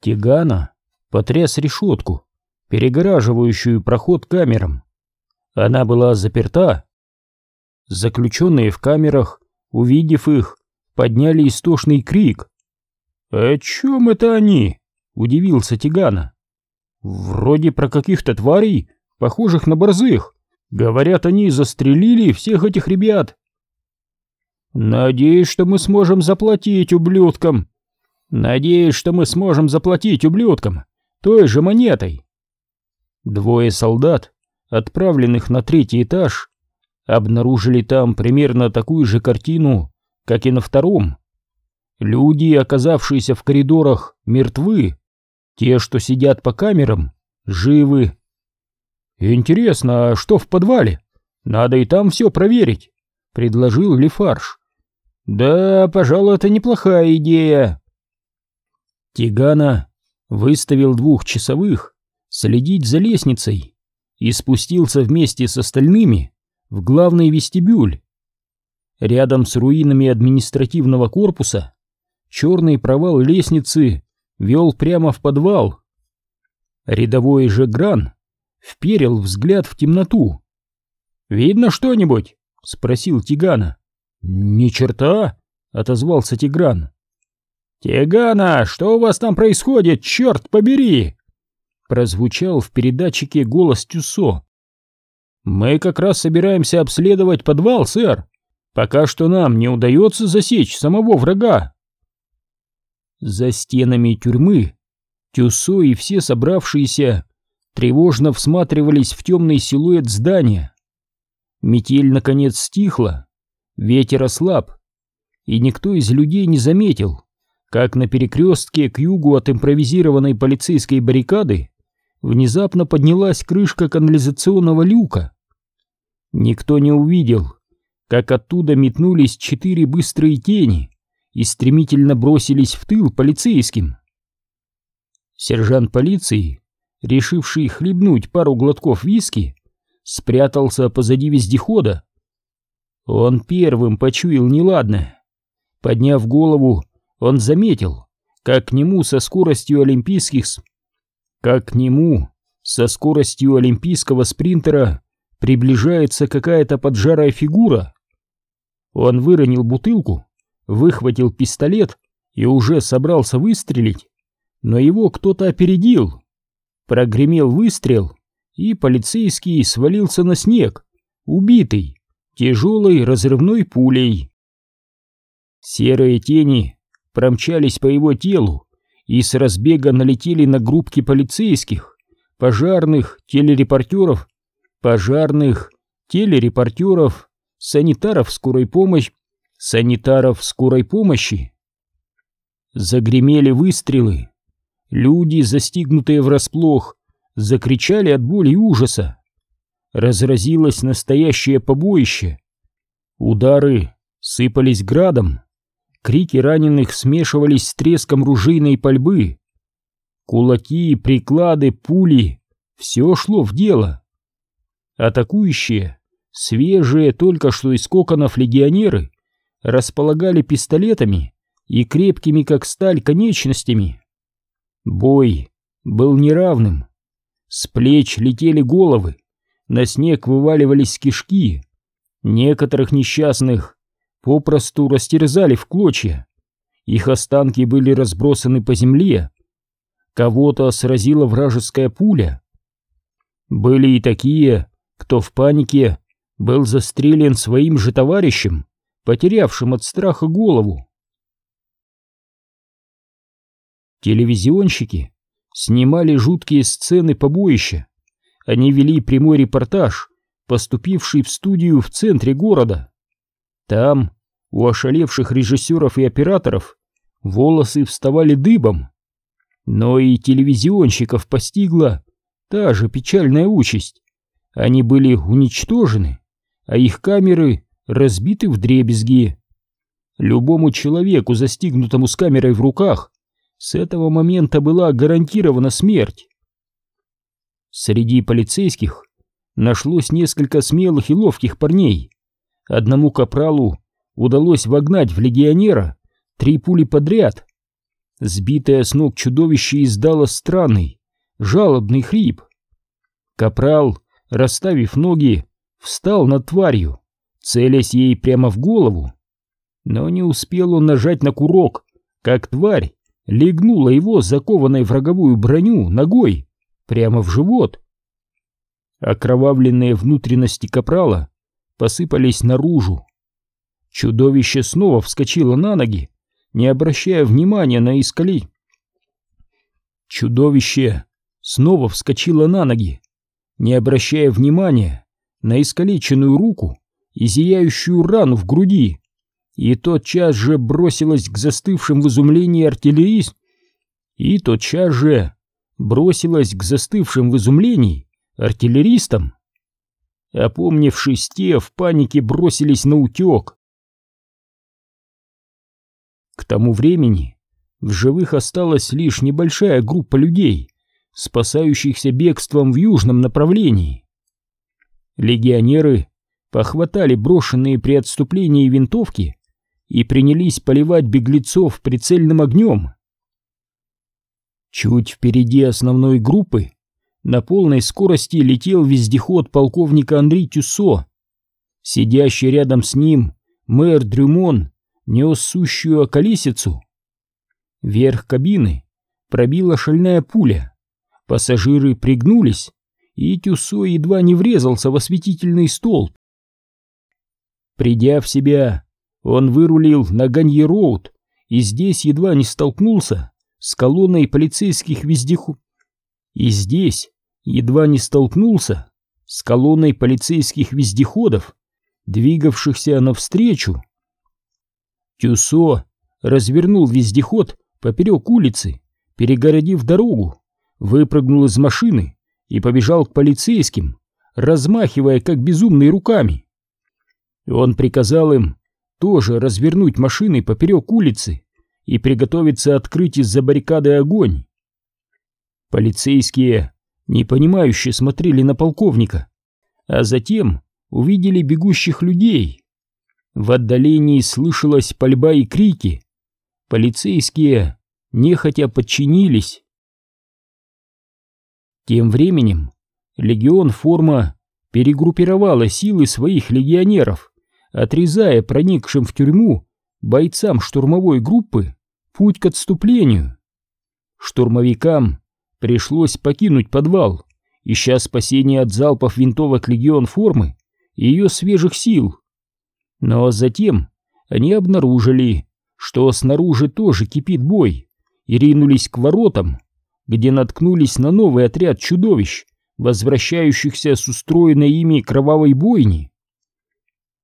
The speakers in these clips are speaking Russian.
Тигана потряс решетку, перегораживающую проход камерам. Она была заперта. Заключенные в камерах, увидев их, подняли истошный крик. «О чем это они?» — удивился Тигана. «Вроде про каких-то тварей, похожих на борзых. Говорят, они застрелили всех этих ребят». «Надеюсь, что мы сможем заплатить ублюдкам. Надеюсь, что мы сможем заплатить ублюдкам той же монетой». Двое солдат, отправленных на третий этаж, обнаружили там примерно такую же картину, как и на втором. Люди, оказавшиеся в коридорах, мертвы. Те, что сидят по камерам, живы. «Интересно, а что в подвале? Надо и там все проверить», — предложил Лефарж. «Да, пожалуй, это неплохая идея». Тигана выставил двух часовых следить за лестницей и спустился вместе с остальными в главный вестибюль. Рядом с руинами административного корпуса черный провал лестницы вел прямо в подвал. Рядовой же Гран вперил взгляд в темноту. «Видно что-нибудь?» — спросил Тигана. «Ни черта!» — отозвался Тигран. «Тигана, что у вас там происходит, черт побери!» Прозвучал в передатчике голос Тюсо. «Мы как раз собираемся обследовать подвал, сэр. Пока что нам не удается засечь самого врага». За стенами тюрьмы Тюсо и все собравшиеся тревожно всматривались в темный силуэт здания. Метель наконец стихла, ветер ослаб, и никто из людей не заметил, как на перекрестке к югу от импровизированной полицейской баррикады внезапно поднялась крышка канализационного люка. Никто не увидел, как оттуда метнулись четыре быстрые тени и стремительно бросились в тыл полицейским. Сержант полиции, решивший хлебнуть пару глотков виски, спрятался позади вездехода. Он первым почуял неладное. Подняв голову, он заметил, как к нему со скоростью олимпийских... Как к нему со скоростью олимпийского спринтера приближается какая-то поджарая фигура. Он выронил бутылку, выхватил пистолет и уже собрался выстрелить, но его кто-то опередил. Прогремел выстрел, и полицейский свалился на снег, убитый тяжелой разрывной пулей. Серые тени промчались по его телу и с разбега налетели на группки полицейских, пожарных, телерепортеров, пожарных, телерепортеров, санитаров скорой помощи, санитаров скорой помощи. Загремели выстрелы. Люди, застигнутые врасплох, закричали от боли и ужаса. Разразилось настоящее побоище. Удары сыпались градом. Крики раненых смешивались с треском ружейной пальбы. Кулаки, приклады, пули — все шло в дело. Атакующие, свежие, только что из коконов легионеры, располагали пистолетами и крепкими, как сталь, конечностями. Бой был неравным. С плеч летели головы, на снег вываливались кишки. Некоторых несчастных попросту растерзали в клочья. Их останки были разбросаны по земле. Кого-то сразила вражеская пуля. Были и такие, кто в панике был застрелен своим же товарищем, потерявшим от страха голову. Телевизионщики снимали жуткие сцены побоища. Они вели прямой репортаж, поступивший в студию в центре города. Там у ошалевших режиссеров и операторов волосы вставали дыбом. Но и телевизионщиков постигла та же печальная участь. Они были уничтожены, а их камеры разбиты в дребезги. Любому человеку, застигнутому с камерой в руках, с этого момента была гарантирована смерть. Среди полицейских нашлось несколько смелых и ловких парней, Одному капралу удалось вогнать в легионера три пули подряд. Сбитое с ног чудовище издало странный, жалобный хрип. Капрал, расставив ноги, встал над тварью, целясь ей прямо в голову. Но не успел он нажать на курок, как тварь легнула его, закованной в роговую броню, ногой, прямо в живот. Окровавленные внутренности капрала посыпались наружу. Чудовище снова вскочило на ноги, не обращая внимания на искали. Чудовище снова вскочило на ноги, не обращая внимания на искалеченную руку и зияющую рану в груди, и тотчас же бросилось к застывшим в изумлении артиллерист, и тотчас же бросилась к застывшим в изумлении артиллеристам. Опомнившись, те в панике бросились на утек. К тому времени в живых осталась лишь небольшая группа людей, спасающихся бегством в южном направлении. Легионеры похватали брошенные при отступлении винтовки и принялись поливать беглецов прицельным огнем. Чуть впереди основной группы на полной скорости летел вездеход полковника Андрей Тюссо. Сидящий рядом с ним мэр Дрюмон нес сущую околесицу. Верх кабины пробила шальная пуля. Пассажиры пригнулись, и Тюссо едва не врезался в осветительный столб. Придя в себя, он вырулил на Ганье-Роуд и здесь едва не столкнулся с колонной полицейских вездеху. И здесь едва не столкнулся с колонной полицейских вездеходов, двигавшихся навстречу. Тюсо развернул вездеход поперек улицы, перегородив дорогу, выпрыгнул из машины и побежал к полицейским, размахивая как безумный руками. Он приказал им тоже развернуть машины поперек улицы и приготовиться открыть из-за баррикады огонь. Полицейские, непонимающе смотрели на полковника, а затем увидели бегущих людей. В отдалении слышалась пальба и крики. Полицейские нехотя подчинились. Тем временем легион форма перегруппировала силы своих легионеров, отрезая проникшим в тюрьму бойцам штурмовой группы путь к отступлению. Штурмовикам пришлось покинуть подвал, ища спасения от залпов винтовок легион формы и ее свежих сил. Но затем они обнаружили, что снаружи тоже кипит бой, и ринулись к воротам, где наткнулись на новый отряд чудовищ, возвращающихся с устроенной ими кровавой бойни.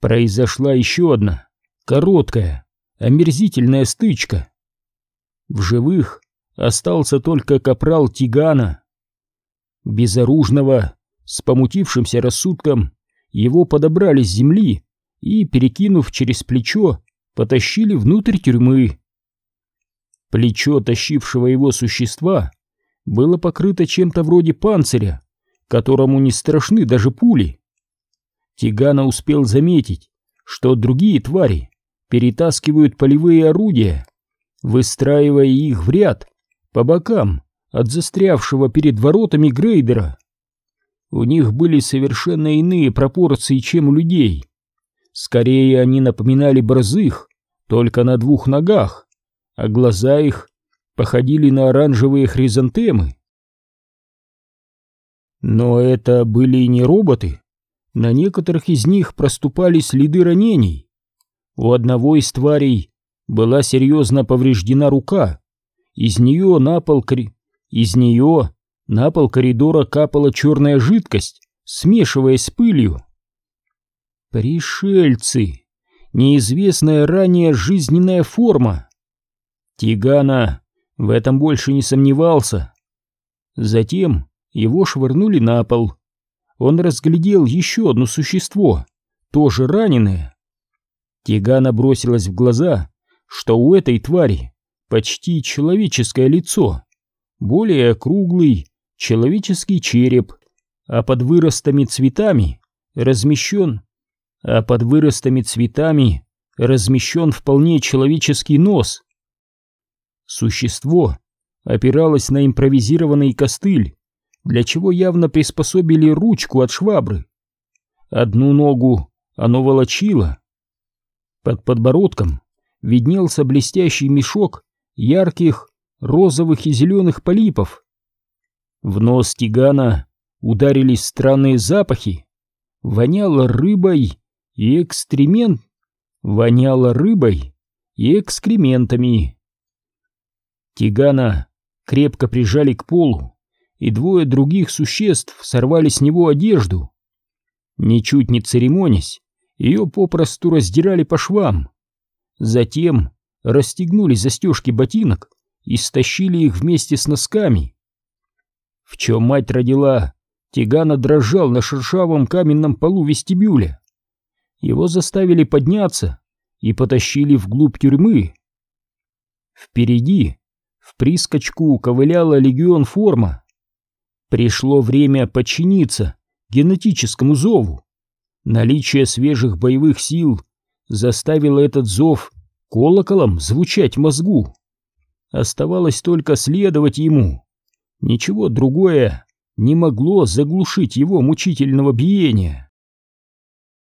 Произошла еще одна, короткая, омерзительная стычка. В живых остался только капрал Тигана. Безоружного, с помутившимся рассудком, его подобрали с земли и, перекинув через плечо, потащили внутрь тюрьмы. Плечо тащившего его существа было покрыто чем-то вроде панциря, которому не страшны даже пули. Тигана успел заметить, что другие твари перетаскивают полевые орудия выстраивая их в ряд по бокам от застрявшего перед воротами грейдера. У них были совершенно иные пропорции, чем у людей. Скорее они напоминали борзых, только на двух ногах, а глаза их походили на оранжевые хризантемы. Но это были не роботы. На некоторых из них проступали следы ранений. У одного из тварей была серьезно повреждена рука. Из нее на пол, из нее на пол коридора капала черная жидкость, смешиваясь с пылью. Пришельцы! Неизвестная ранее жизненная форма. Тигана в этом больше не сомневался. Затем его швырнули на пол. Он разглядел еще одно существо, тоже раненое. Тигана бросилась в глаза что у этой твари почти человеческое лицо, более круглый человеческий череп, а под выростами цветами размещен, а под выростами цветами размещен вполне человеческий нос. Существо опиралось на импровизированный костыль, для чего явно приспособили ручку от швабры. Одну ногу оно волочило. Под подбородком виднелся блестящий мешок ярких розовых и зеленых полипов. В нос тигана ударились странные запахи. Воняло рыбой и экстремент. Воняло рыбой и экскрементами. Тигана крепко прижали к полу, и двое других существ сорвали с него одежду. Ничуть не церемонясь, ее попросту раздирали по швам. Затем расстегнули застежки ботинок и стащили их вместе с носками. В чем мать родила, Тигана дрожал на шершавом каменном полу вестибюля. Его заставили подняться и потащили вглубь тюрьмы. Впереди в прискочку ковыляла легион форма. Пришло время подчиниться генетическому зову. Наличие свежих боевых сил заставило этот зов колоколом звучать мозгу. Оставалось только следовать ему. Ничего другое не могло заглушить его мучительного биения.